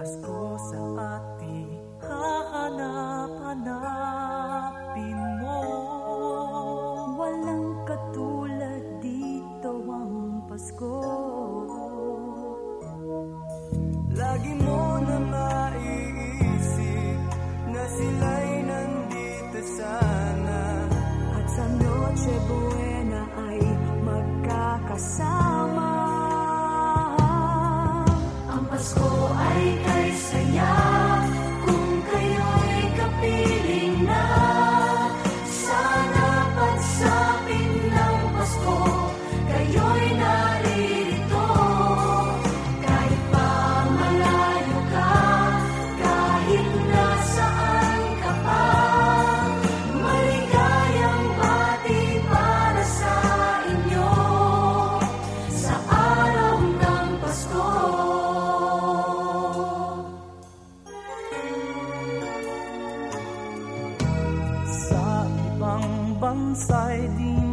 Pasko sa ating one side